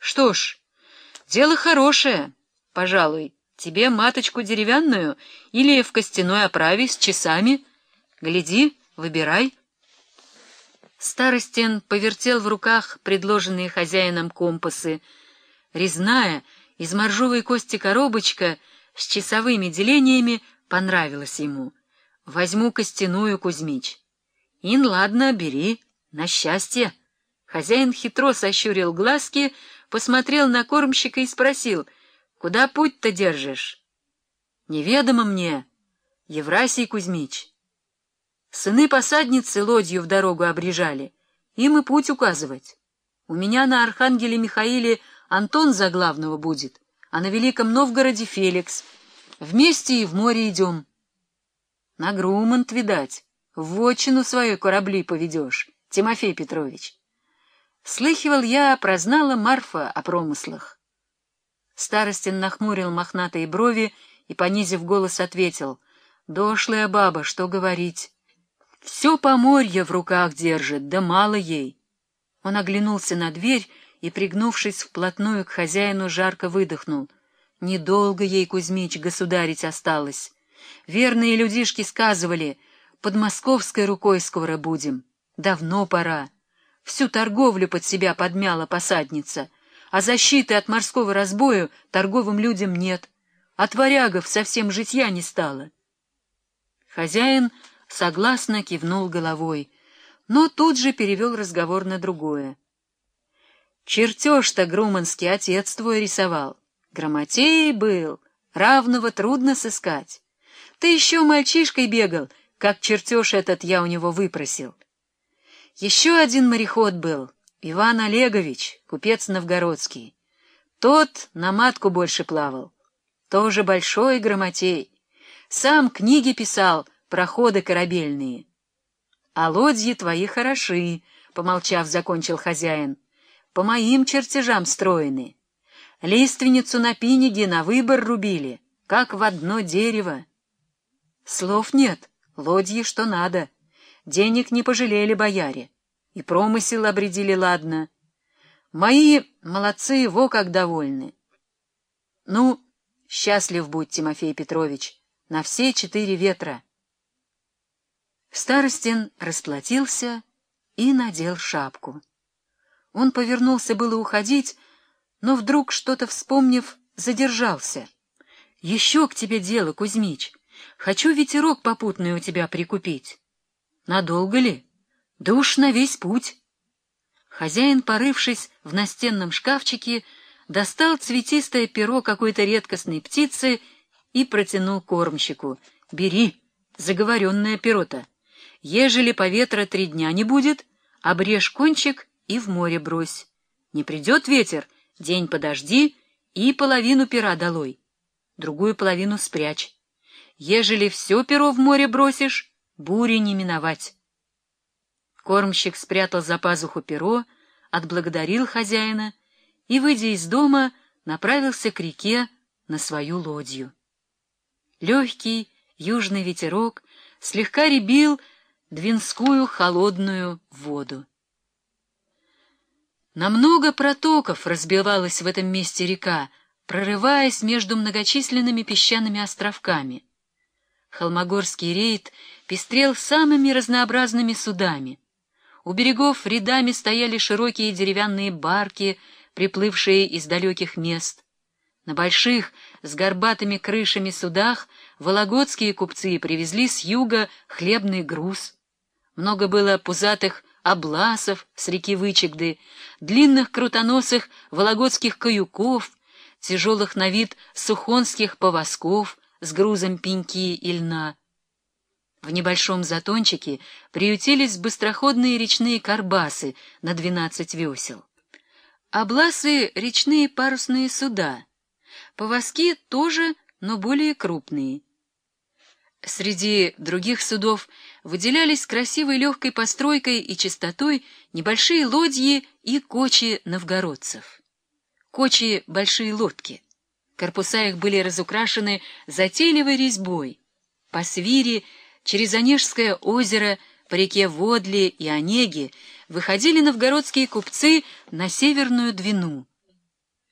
Что ж, дело хорошее, пожалуй. Тебе маточку деревянную или в костяной оправе с часами? Гляди, выбирай. Старостин повертел в руках предложенные хозяином компасы. Резная, из моржовой кости коробочка с часовыми делениями понравилась ему. Возьму костяную, Кузьмич. Ин, ладно, бери, на счастье. Хозяин хитро сощурил глазки, посмотрел на кормщика и спросил, «Куда путь-то держишь?» «Неведомо мне, Еврасий Кузьмич». Сыны посадницы лодью в дорогу обрежали, им и путь указывать. У меня на Архангеле Михаиле Антон за главного будет, а на Великом Новгороде Феликс. Вместе и в море идем. На Грумант, видать, в вотчину свою корабли поведешь, Тимофей Петрович. Слыхивал я, прознала Марфа о промыслах. Старостин нахмурил мохнатые брови и, понизив голос, ответил, «Дошлая баба, что говорить? Все поморье в руках держит, да мало ей». Он оглянулся на дверь и, пригнувшись вплотную к хозяину, жарко выдохнул. «Недолго ей, Кузьмич, государить осталось. Верные людишки сказывали, под московской рукой скоро будем. Давно пора». Всю торговлю под себя подмяла посадница, а защиты от морского разбоя торговым людям нет. От варягов совсем житья не стало. Хозяин согласно кивнул головой, но тут же перевел разговор на другое. Чертеж-то Груманский отец твой рисовал. Грамотей был, равного трудно сыскать. Ты еще мальчишкой бегал, как чертеж этот я у него выпросил. Еще один мореход был, Иван Олегович, купец новгородский. Тот на матку больше плавал. Тоже большой грамотей. Сам книги писал, проходы корабельные. А лодьи твои хороши, — помолчав, закончил хозяин. По моим чертежам строены. Лиственницу на пиниге на выбор рубили, как в одно дерево. Слов нет, лодьи что надо. Денег не пожалели бояре. И промысел обредили ладно. Мои молодцы во как довольны. Ну, счастлив будь, Тимофей Петрович, на все четыре ветра. Старостин расплатился и надел шапку. Он повернулся было уходить, но вдруг, что-то вспомнив, задержался. — Еще к тебе дело, Кузьмич. Хочу ветерок попутный у тебя прикупить. Надолго ли? Да уж на весь путь. Хозяин, порывшись в настенном шкафчике, достал цветистое перо какой-то редкостной птицы и протянул кормщику. — Бери, заговоренное перо-то. Ежели по ветра три дня не будет, обрежь кончик и в море брось. Не придет ветер, день подожди и половину пера долой. Другую половину спрячь. Ежели все перо в море бросишь, бури не миновать. Кормщик спрятал за пазуху перо, отблагодарил хозяина и, выйдя из дома, направился к реке на свою лодью. Легкий южный ветерок слегка ребил двинскую холодную воду. На много протоков разбивалась в этом месте река, прорываясь между многочисленными песчаными островками — Холмогорский рейд пестрел самыми разнообразными судами. У берегов рядами стояли широкие деревянные барки, приплывшие из далеких мест. На больших, с горбатыми крышами судах вологодские купцы привезли с юга хлебный груз. Много было пузатых обласов с реки Вычегды, длинных крутоносых вологодских каюков, тяжелых на вид сухонских повозков, с грузом пеньки и льна. В небольшом затончике приютились быстроходные речные карбасы на двенадцать весел. Обласы — речные парусные суда. Повозки тоже, но более крупные. Среди других судов выделялись красивой легкой постройкой и чистотой небольшие лодьи и кочи новгородцев. Кочи — большие лодки — Корпуса их были разукрашены затейливой резьбой. По свире, через Онежское озеро, по реке Водли и Онеги выходили новгородские купцы на Северную Двину.